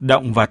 động vật.